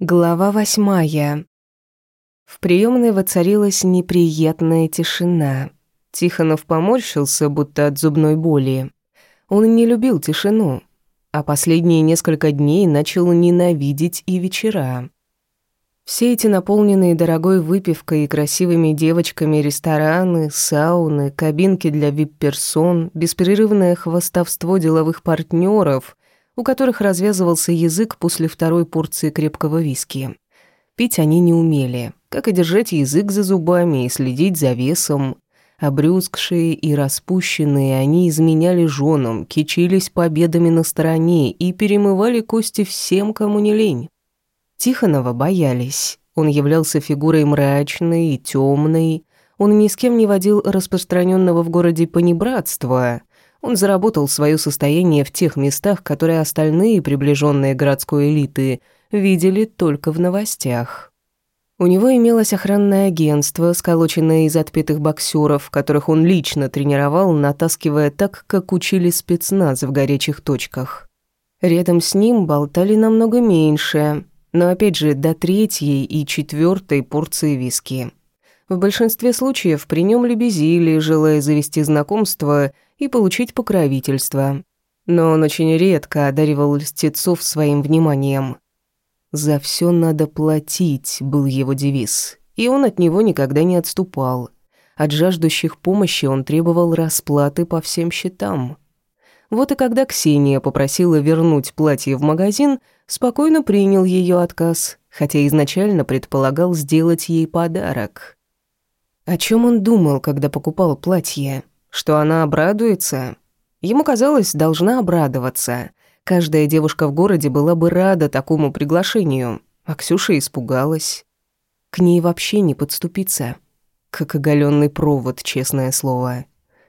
Глава восьмая. В приемной воцарилась неприятная тишина. Тихонов поморщился, будто от зубной боли. Он не любил тишину, а последние несколько дней начал ненавидеть и вечера. Все эти наполненные дорогой выпивкой и красивыми девочками рестораны, сауны, кабинки для вип-персон, беспрерывное хвостовство деловых партнеров — у которых развязывался язык после второй порции крепкого виски. Пить они не умели, как и держать язык за зубами и следить за весом. Обрюзгшие и распущенные, они изменяли женам, кичились победами на стороне и перемывали кости всем, кому не лень. Тихонова боялись. Он являлся фигурой мрачной и темной. Он ни с кем не водил распространенного в городе понебратства. Он заработал свое состояние в тех местах, которые остальные приближенные городской элиты видели только в новостях. У него имелось охранное агентство, сколоченное из отпетых боксеров, которых он лично тренировал, натаскивая так, как учили спецназ в горячих точках. Рядом с ним болтали намного меньше, но опять же до третьей и четвертой порции виски. В большинстве случаев при нем лебезили, желая завести знакомство и получить покровительство. Но он очень редко одаривал льстецов своим вниманием. «За все надо платить», — был его девиз, и он от него никогда не отступал. От жаждущих помощи он требовал расплаты по всем счетам. Вот и когда Ксения попросила вернуть платье в магазин, спокойно принял ее отказ, хотя изначально предполагал сделать ей подарок. О чем он думал, когда покупал платье? Что она обрадуется? Ему казалось, должна обрадоваться. Каждая девушка в городе была бы рада такому приглашению, а Ксюша испугалась. К ней вообще не подступиться. Как оголенный провод, честное слово.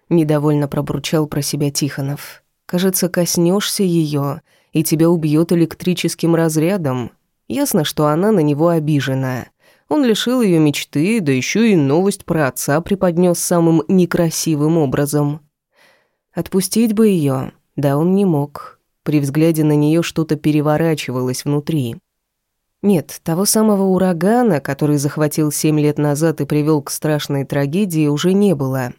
Недовольно пробурчал про себя Тихонов. Кажется, коснешься ее, и тебя убьет электрическим разрядом. Ясно, что она на него обижена. Он лишил ее мечты, да еще и новость про отца преподнес самым некрасивым образом. Отпустить бы ее, да он не мог. При взгляде на нее что-то переворачивалось внутри. Нет, того самого урагана, который захватил семь лет назад и привел к страшной трагедии, уже не было.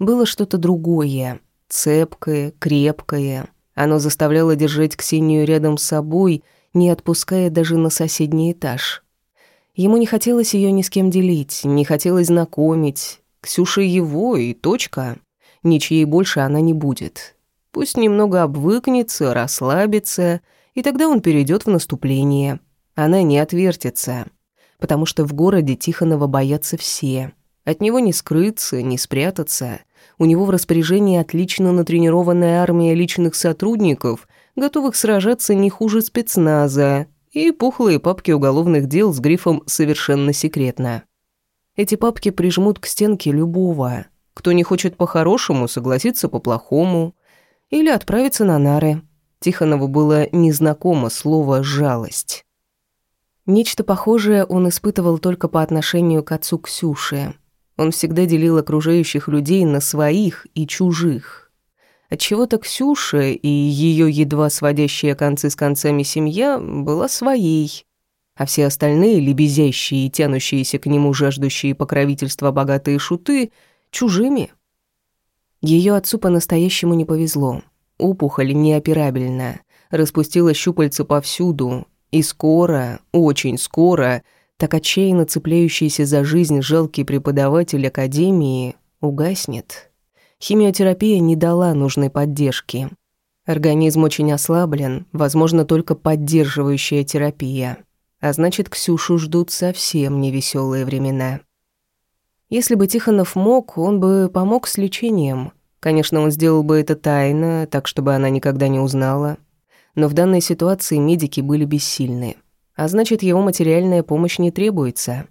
Было что-то другое, цепкое, крепкое. Оно заставляло держать Ксению рядом с собой, не отпуская даже на соседний этаж. Ему не хотелось ее ни с кем делить, не хотелось знакомить. Ксюша его и точка. Ничьей больше она не будет. Пусть немного обвыкнется, расслабится, и тогда он перейдет в наступление. Она не отвертится, потому что в городе Тихонова боятся все. От него не скрыться, не спрятаться. У него в распоряжении отлично натренированная армия личных сотрудников, готовых сражаться не хуже спецназа, и пухлые папки уголовных дел с грифом «Совершенно секретно». Эти папки прижмут к стенке любого. Кто не хочет по-хорошему, согласится по-плохому. Или отправится на нары. Тихонову было незнакомо слово «жалость». Нечто похожее он испытывал только по отношению к отцу Ксюши. Он всегда делил окружающих людей на своих и чужих. Отчего-то Ксюша и ее едва сводящая концы с концами семья была своей, а все остальные, лебезящие и тянущиеся к нему жаждущие покровительства богатые шуты, чужими. Ее отцу по-настоящему не повезло. Опухоль неоперабельна, распустила щупальца повсюду, и скоро, очень скоро, так отчаянно цепляющийся за жизнь жалкий преподаватель академии угаснет. Химиотерапия не дала нужной поддержки. Организм очень ослаблен, возможно, только поддерживающая терапия. А значит, Ксюшу ждут совсем невеселые времена. Если бы Тихонов мог, он бы помог с лечением. Конечно, он сделал бы это тайно, так чтобы она никогда не узнала. Но в данной ситуации медики были бессильны. А значит, его материальная помощь не требуется.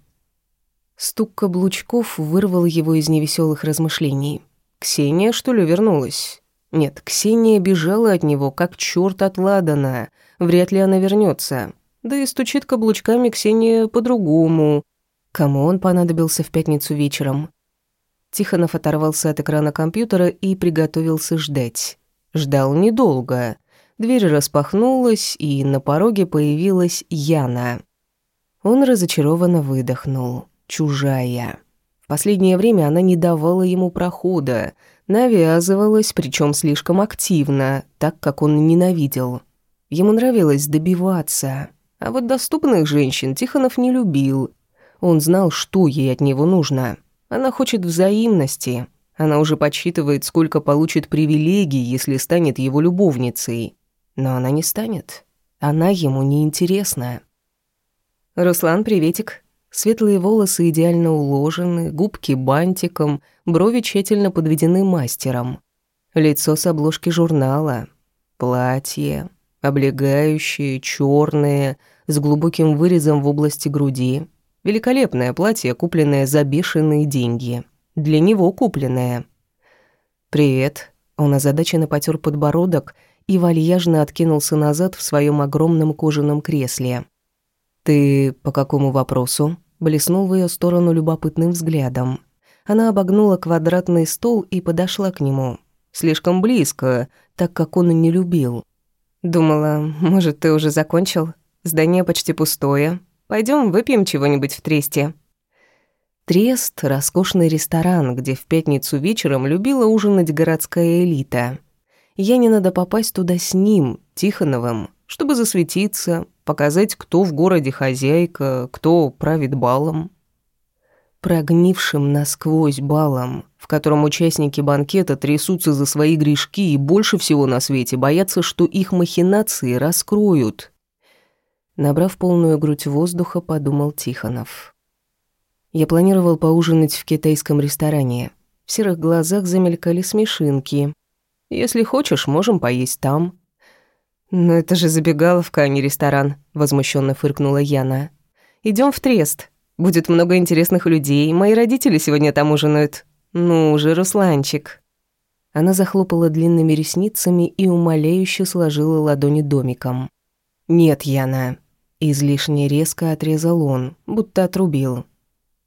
Стук каблучков вырвал его из невеселых размышлений. Ксения, что ли, вернулась? Нет, Ксения бежала от него, как черт от Ладана. Вряд ли она вернется. Да и стучит каблучками Ксения по-другому. Кому он понадобился в пятницу вечером? Тихонов оторвался от экрана компьютера и приготовился ждать. Ждал недолго. Дверь распахнулась, и на пороге появилась Яна. Он разочарованно выдохнул. Чужая. Последнее время она не давала ему прохода, навязывалась, причем слишком активно, так как он ненавидел. Ему нравилось добиваться. А вот доступных женщин Тихонов не любил. Он знал, что ей от него нужно. Она хочет взаимности. Она уже подсчитывает, сколько получит привилегий, если станет его любовницей. Но она не станет. Она ему не интересна. «Руслан, приветик». Светлые волосы идеально уложены, губки бантиком, брови тщательно подведены мастером. Лицо с обложки журнала. Платье. Облегающее, черное, с глубоким вырезом в области груди. Великолепное платье, купленное за бешеные деньги. Для него купленное. «Привет». Он озадаченно потер подбородок и вальяжно откинулся назад в своем огромном кожаном кресле. «Ты по какому вопросу?» Блеснул в ее сторону любопытным взглядом. Она обогнула квадратный стол и подошла к нему. Слишком близко, так как он не любил. «Думала, может, ты уже закончил? Здание почти пустое. Пойдем выпьем чего-нибудь в Тресте». Трест — роскошный ресторан, где в пятницу вечером любила ужинать городская элита. Я не надо попасть туда с ним, Тихоновым, чтобы засветиться, показать, кто в городе хозяйка, кто правит балом. Прогнившим насквозь балом, в котором участники банкета трясутся за свои грешки и больше всего на свете боятся, что их махинации раскроют. Набрав полную грудь воздуха, подумал Тихонов. Я планировал поужинать в китайском ресторане. В серых глазах замелькали смешинки. Если хочешь, можем поесть там. «Но это же забегаловка, а не ресторан», — возмущенно фыркнула Яна. Идем в Трест. Будет много интересных людей. Мои родители сегодня там ужинают. Ну же, Русланчик». Она захлопала длинными ресницами и умоляюще сложила ладони домиком. «Нет, Яна». Излишне резко отрезал он, будто отрубил.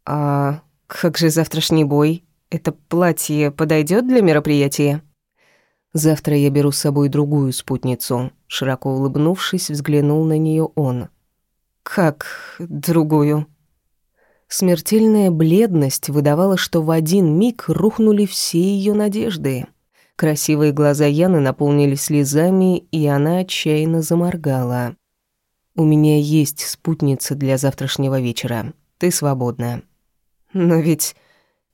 «А как же завтрашний бой? Это платье подойдет для мероприятия?» Завтра я беру с собой другую спутницу. Широко улыбнувшись, взглянул на нее он. Как другую? Смертельная бледность выдавала, что в один миг рухнули все ее надежды. Красивые глаза Яны наполнились слезами, и она отчаянно заморгала. «У меня есть спутница для завтрашнего вечера. Ты свободна». «Но ведь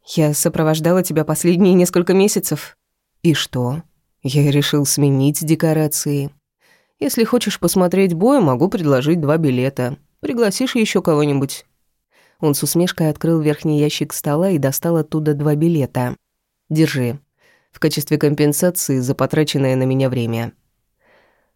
я сопровождала тебя последние несколько месяцев». «И что?» Я решил сменить декорации. Если хочешь посмотреть бой, могу предложить два билета. Пригласишь еще кого-нибудь?» Он с усмешкой открыл верхний ящик стола и достал оттуда два билета. «Держи. В качестве компенсации за потраченное на меня время».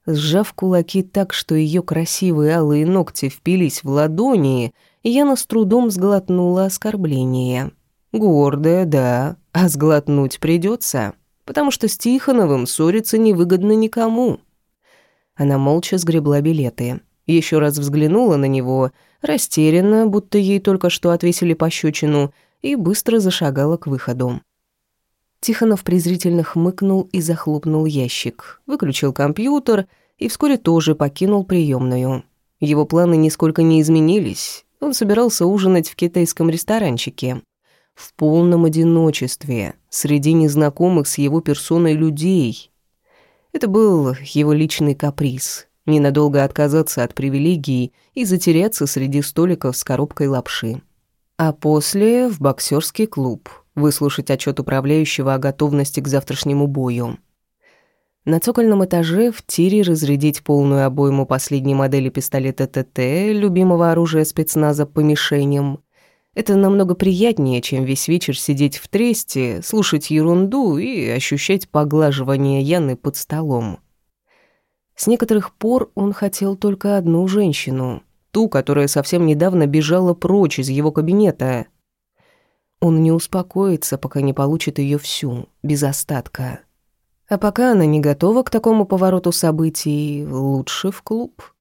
Сжав кулаки так, что ее красивые алые ногти впились в ладони, Яна с трудом сглотнула оскорбление. «Гордая, да, а сглотнуть придется потому что с Тихоновым ссориться невыгодно никому. Она молча сгребла билеты, еще раз взглянула на него, растерянно, будто ей только что отвесили пощечину, и быстро зашагала к выходу. Тихонов презрительно хмыкнул и захлопнул ящик, выключил компьютер и вскоре тоже покинул приемную. Его планы нисколько не изменились. Он собирался ужинать в китайском ресторанчике в полном одиночестве, среди незнакомых с его персоной людей. Это был его личный каприз — ненадолго отказаться от привилегий и затеряться среди столиков с коробкой лапши. А после — в боксерский клуб, выслушать отчет управляющего о готовности к завтрашнему бою. На цокольном этаже в тире разрядить полную обойму последней модели пистолета ТТ, любимого оружия спецназа по мишеням, это намного приятнее, чем весь вечер сидеть в тресте, слушать ерунду и ощущать поглаживание Яны под столом. С некоторых пор он хотел только одну женщину, ту, которая совсем недавно бежала прочь из его кабинета. Он не успокоится, пока не получит ее всю, без остатка. А пока она не готова к такому повороту событий, лучше в клуб.